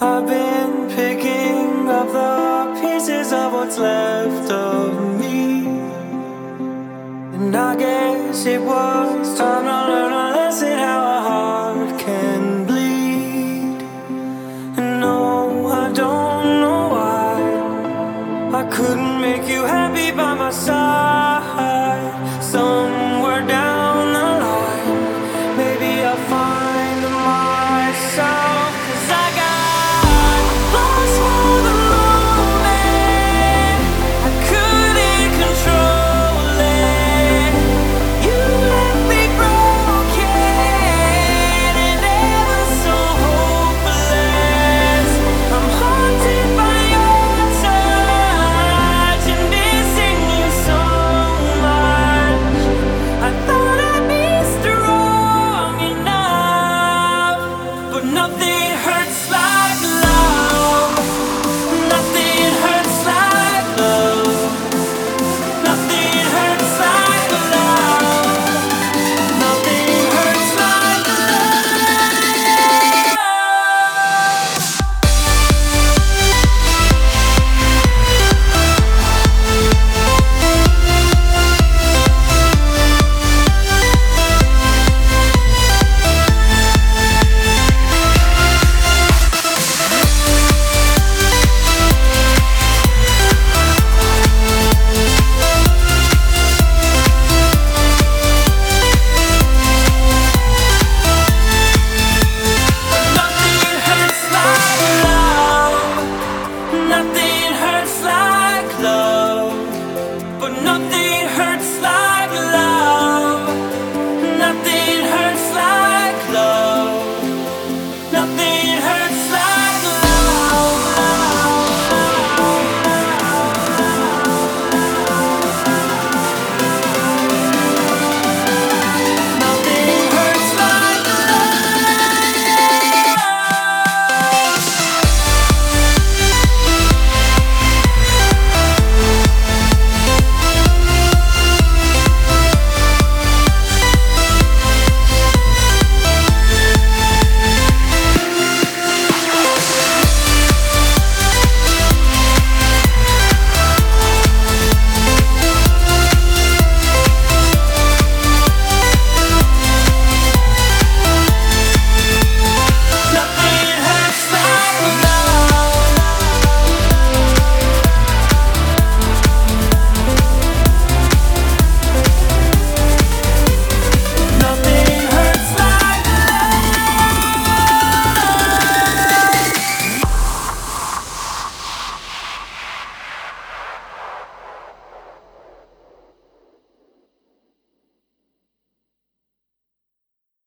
I've been picking up the pieces of what's left of me. And I guess it was time to learn a lesson how a heart can bleed. And no, I don't know why I couldn't make you happy by my side. Someone